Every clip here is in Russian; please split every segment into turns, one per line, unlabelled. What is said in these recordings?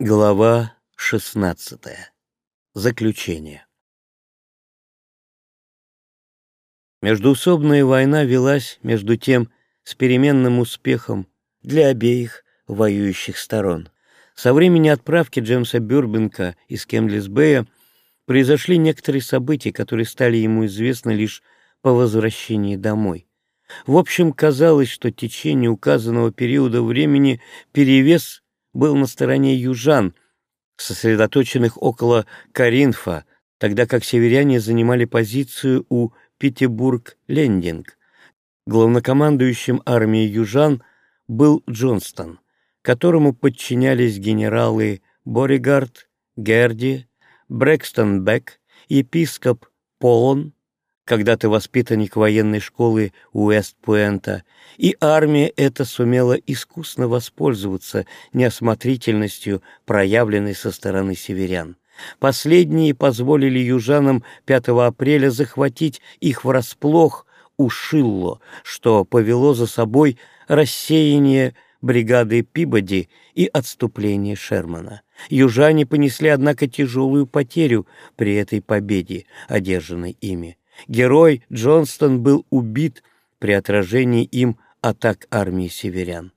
Глава 16. Заключение. Междуусобная война велась, между тем, с переменным успехом для обеих воюющих сторон. Со времени отправки Джеймса Бюрбенка из Кемблисбея произошли некоторые события, которые стали ему известны лишь по возвращении домой. В общем, казалось, что течение указанного периода времени перевес был на стороне южан, сосредоточенных около Каринфа, тогда как северяне занимали позицию у Петербург-Лендинг. Главнокомандующим армией южан был Джонстон, которому подчинялись генералы Боригард, Герди, Брэкстон Бек, епископ Полон, когда-то воспитанник военной школы Уэст-Пуэнта, и армия эта сумела искусно воспользоваться неосмотрительностью, проявленной со стороны северян. Последние позволили южанам 5 апреля захватить их врасплох у Шилло, что повело за собой рассеяние бригады Пибоди и отступление Шермана. Южане понесли, однако, тяжелую потерю при этой победе, одержанной ими. Герой Джонстон был убит при отражении им атак армии северян.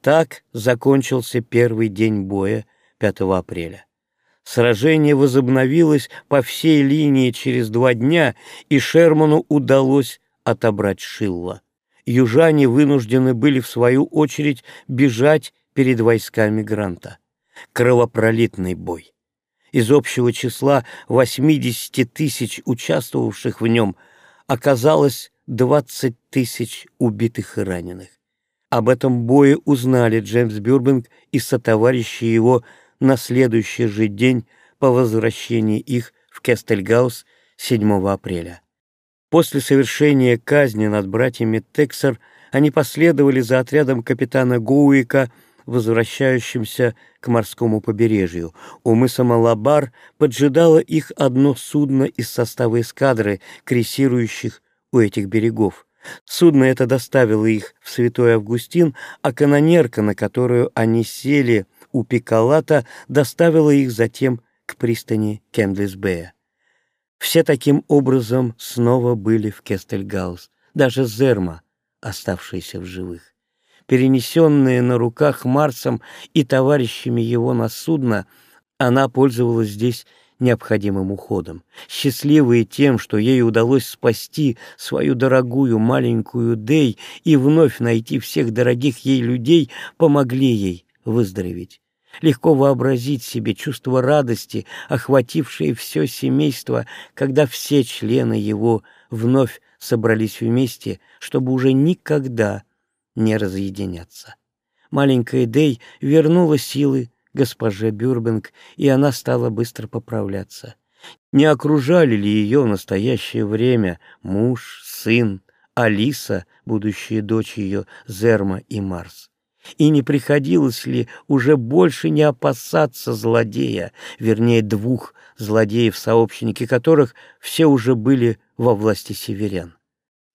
Так закончился первый день боя 5 апреля. Сражение возобновилось по всей линии через два дня, и Шерману удалось отобрать Шилла. Южане вынуждены были, в свою очередь, бежать перед войсками Гранта. Кровопролитный бой. Из общего числа 80 тысяч участвовавших в нем оказалось 20 тысяч убитых и раненых. Об этом бое узнали Джеймс Бюрбинг и сотоварищи его на следующий же день по возвращении их в Кестельгаус 7 апреля. После совершения казни над братьями Тексер они последовали за отрядом капитана Гоуика возвращающимся к морскому побережью. У мыса Малабар поджидало их одно судно из состава эскадры, крейсирующих у этих берегов. Судно это доставило их в Святой Августин, а канонерка, на которую они сели у Пикалата, доставила их затем к пристани Кендлисбея. Все таким образом снова были в Кестельгаус, даже Зерма, оставшиеся в живых перенесенные на руках Марсом и товарищами его на судно, она пользовалась здесь необходимым уходом. Счастливые тем, что ей удалось спасти свою дорогую маленькую Дей и вновь найти всех дорогих ей людей, помогли ей выздороветь. Легко вообразить себе чувство радости, охватившее все семейство, когда все члены его вновь собрались вместе, чтобы уже никогда не разъединяться. Маленькая Дей вернула силы госпоже Бюрбинг, и она стала быстро поправляться. Не окружали ли ее в настоящее время муж, сын, Алиса, будущая дочь ее, Зерма и Марс? И не приходилось ли уже больше не опасаться злодея, вернее, двух злодеев, сообщники которых все уже были во власти северян?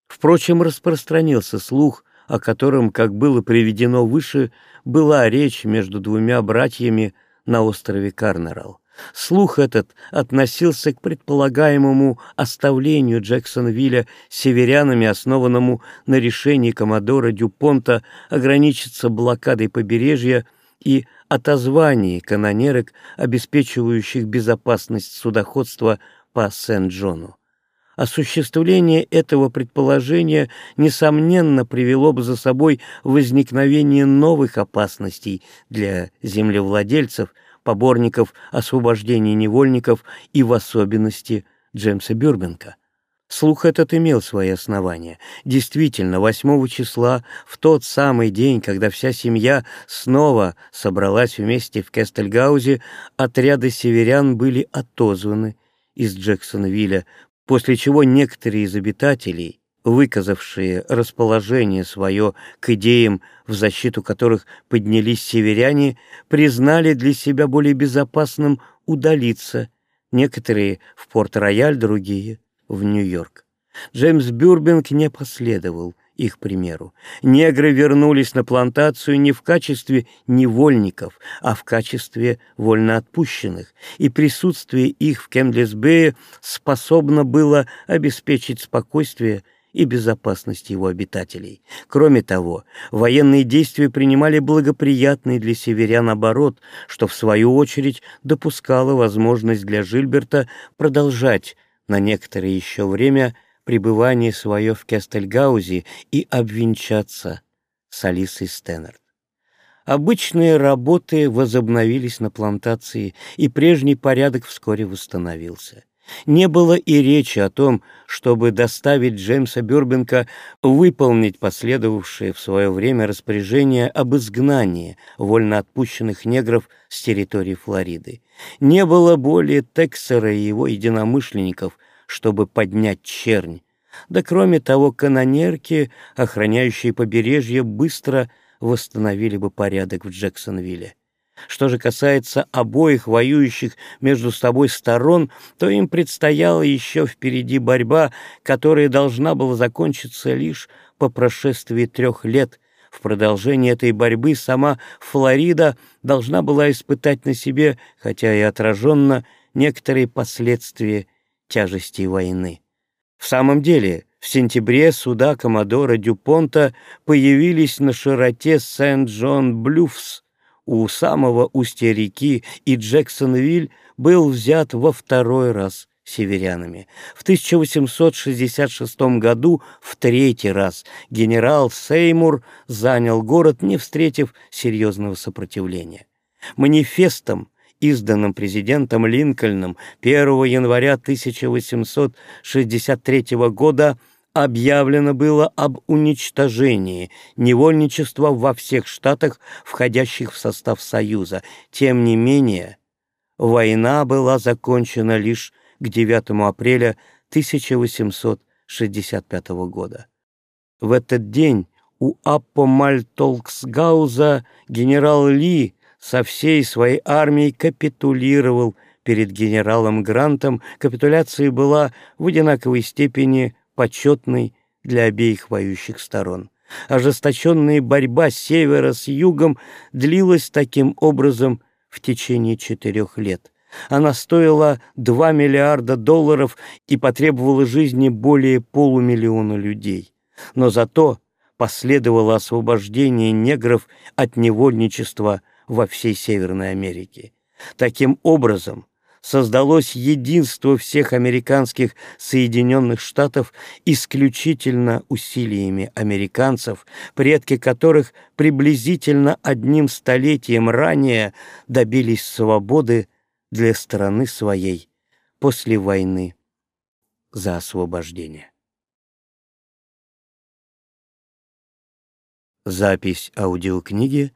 Впрочем, распространился слух, о котором, как было приведено выше, была речь между двумя братьями на острове Карнерал. Слух этот относился к предполагаемому оставлению Джексонвилля северянами, основанному на решении коммодора Дюпонта ограничиться блокадой побережья и отозвании канонерок, обеспечивающих безопасность судоходства по Сент-Джону. Осуществление этого предположения, несомненно, привело бы за собой возникновение новых опасностей для землевладельцев, поборников освобождения невольников и, в особенности, Джеймса Бюрбенка. Слух этот имел свои основания. Действительно, 8 числа, в тот самый день, когда вся семья снова собралась вместе в Кестельгаузе, отряды северян были отозваны из Джексонвилля после чего некоторые из обитателей, выказавшие расположение свое к идеям, в защиту которых поднялись северяне, признали для себя более безопасным удалиться, некоторые в Порт-Рояль, другие — в Нью-Йорк. Джеймс Бюрбинг не последовал их примеру. Негры вернулись на плантацию не в качестве невольников, а в качестве вольноотпущенных, и присутствие их в Кемдлисбее способно было обеспечить спокойствие и безопасность его обитателей. Кроме того, военные действия принимали благоприятный для северян оборот, что в свою очередь допускало возможность для Жильберта продолжать на некоторое еще время пребывание свое в Кестельгаузе и обвенчаться с Алисой Стэннерд. Обычные работы возобновились на плантации, и прежний порядок вскоре восстановился. Не было и речи о том, чтобы доставить Джеймса Бюрбенка выполнить последовавшее в свое время распоряжение об изгнании вольноотпущенных негров с территории Флориды. Не было более Тексера и его единомышленников, чтобы поднять чернь. Да кроме того, канонерки, охраняющие побережье, быстро восстановили бы порядок в Джексонвилле. Что же касается обоих воюющих между собой сторон, то им предстояла еще впереди борьба, которая должна была закончиться лишь по прошествии трех лет. В продолжении этой борьбы сама Флорида должна была испытать на себе, хотя и отраженно, некоторые последствия тяжести войны. В самом деле, в сентябре суда Коммодора Дюпонта появились на широте Сент-Джон-Блюфс у самого устья реки, и Джексонвиль был взят во второй раз северянами. В 1866 году в третий раз генерал Сеймур занял город, не встретив серьезного сопротивления. Манифестом изданном президентом Линкольном 1 января 1863 года, объявлено было об уничтожении невольничества во всех штатах, входящих в состав Союза. Тем не менее, война была закончена лишь к 9 апреля 1865 года. В этот день у Аппомальтолксгауза генерал Ли со всей своей армией капитулировал перед генералом Грантом. Капитуляция была в одинаковой степени почетной для обеих воюющих сторон. Ожесточенная борьба севера с югом длилась таким образом в течение четырех лет. Она стоила 2 миллиарда долларов и потребовала жизни более полумиллиона людей. Но зато последовало освобождение негров от невольничества во всей Северной Америке. Таким образом, создалось единство всех американских Соединенных Штатов исключительно усилиями американцев, предки которых приблизительно одним столетием ранее добились свободы для страны своей после войны за освобождение. Запись аудиокниги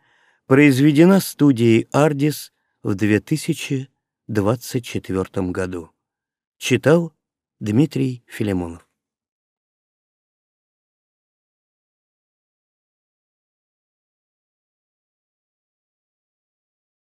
произведена студией «Ардис» в 2024 году. Читал Дмитрий Филимонов.